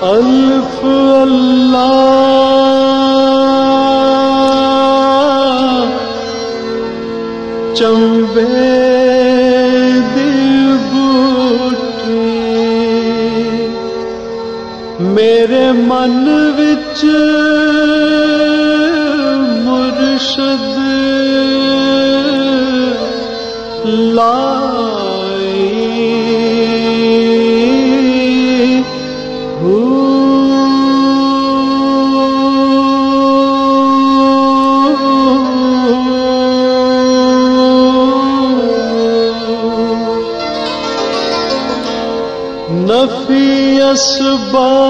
Alf Allah. میرے من وچ مرشد لائی۔ ہو نفی اسباب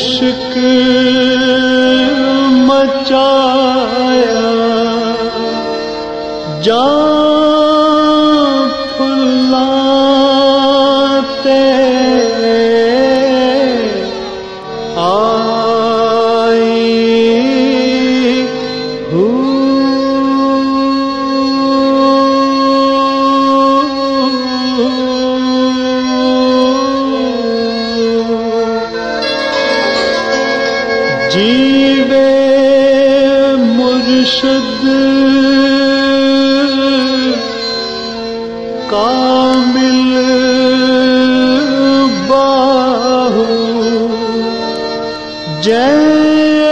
aşıkım جیوے مرشد کامل باہو جے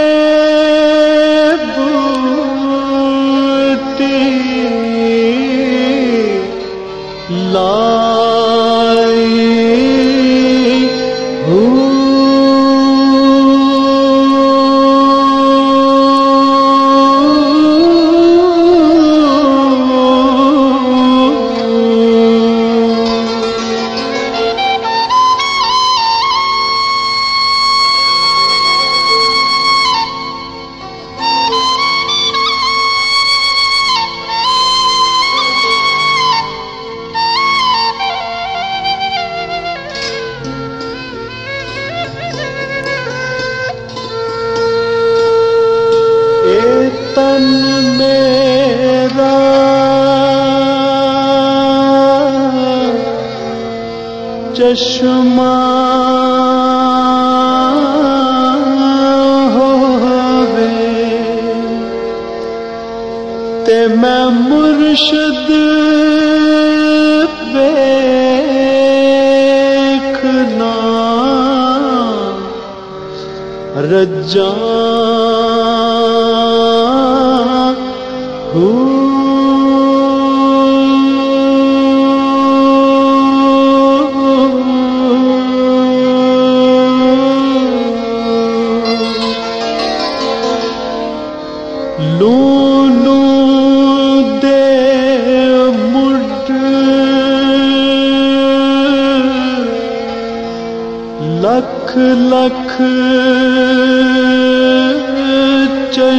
چشماں ہوے تے میں مرشد ویکھنا رجاں ہوں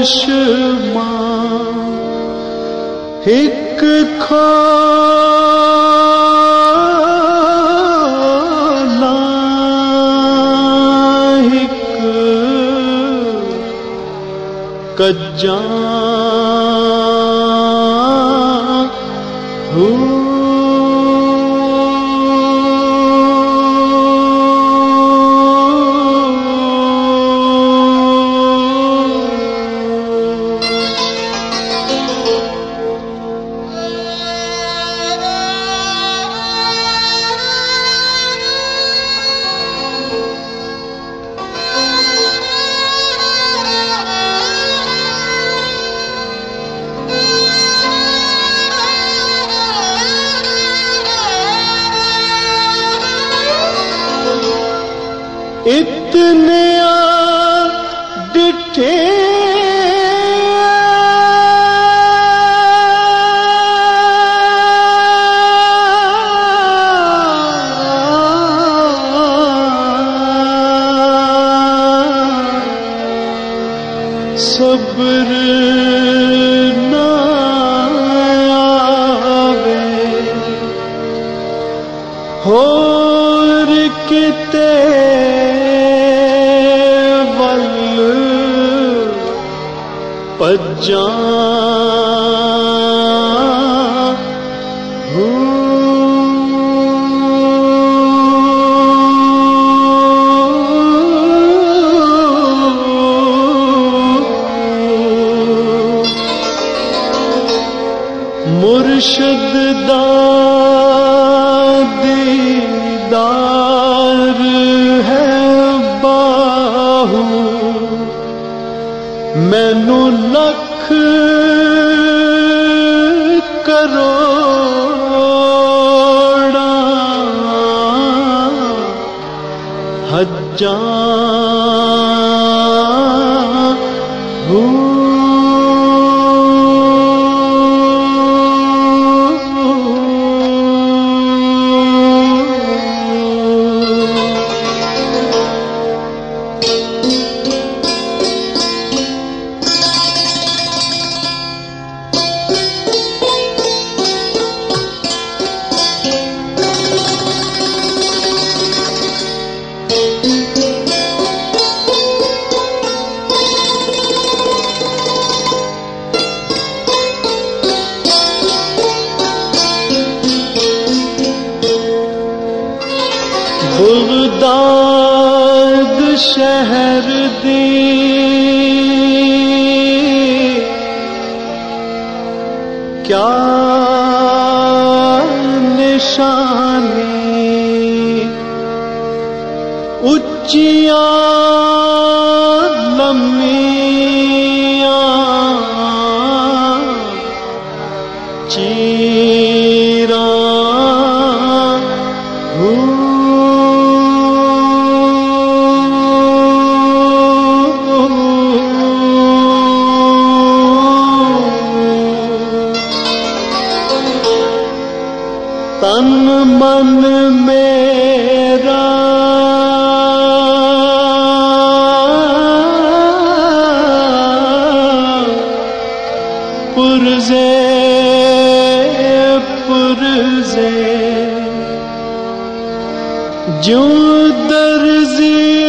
चश्मा एक खाला एक कज्जा हूँ اتنے ڈٹھے صبر पज्जा मुर्शद दा दीदा करोड़ा हजार زہر دی کیا نشانی من میرا۔ پرزے پرزے جو درزی